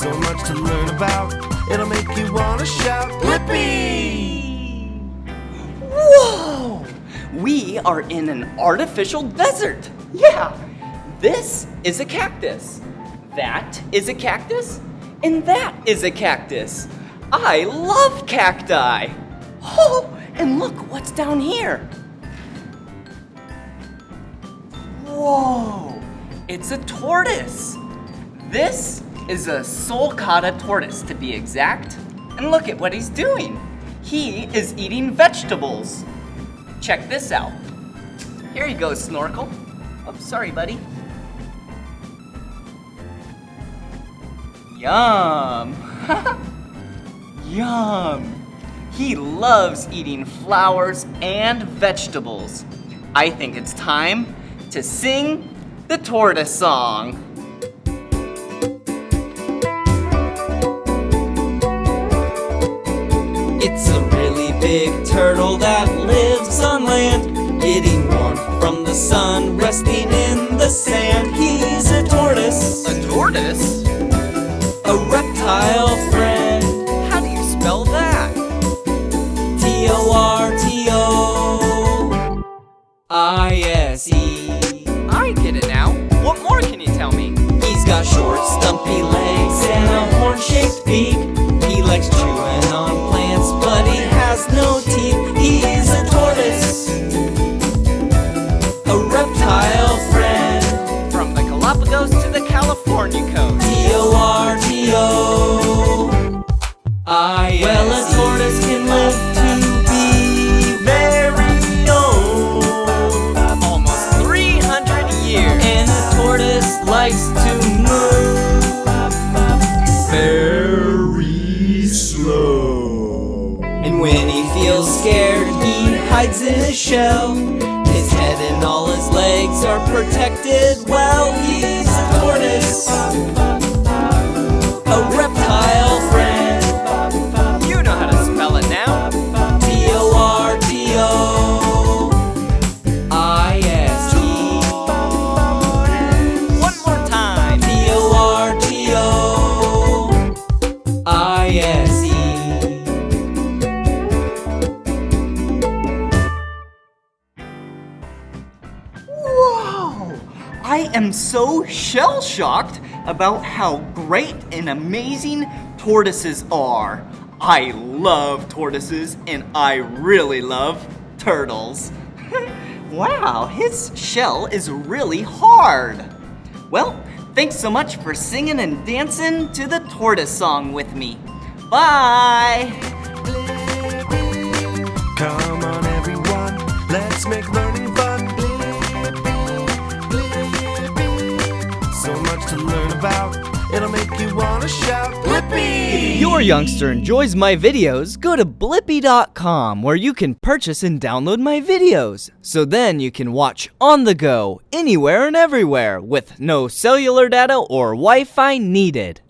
So much to learn about, it'll make you want to shout, Blippi! Whoa! We are in an artificial desert. Yeah. This is a cactus. That is a cactus. And that is a cactus. I love cacti. Oh, and look what's down here. Whoa! It's a tortoise. This is a sulcata tortoise to be exact. And look at what he's doing. He is eating vegetables. Check this out. Here you go, Snorkel. Oh, sorry, buddy. Yum. Yum. He loves eating flowers and vegetables. I think it's time to sing the tortoise song. Big turtle that lives on land, getting warmth from the sun, resting in the sand. He's a tortoise, A tortoise? a reptile friend. How do you spell that? T O R T O I S E. I get it now. What more can you tell me? He's got short, stumpy legs and a horn shaped beak. He likes chewing to move very slow. And when he feels scared, he hides in his shell. His head and all his legs are protected well. He's a tortoise, a reptile I am so shell shocked about how great and amazing tortoises are. I love tortoises and I really love turtles. wow, his shell is really hard. Well, thanks so much for singing and dancing to the tortoise song with me. Bye! Come on, everyone, let's make to learn about, it'll make you want to shout, Blippi! Your youngster enjoys my videos, go to blippi.com where you can purchase and download my videos. So then you can watch on the go, anywhere and everywhere, with no cellular data or Wi Fi needed.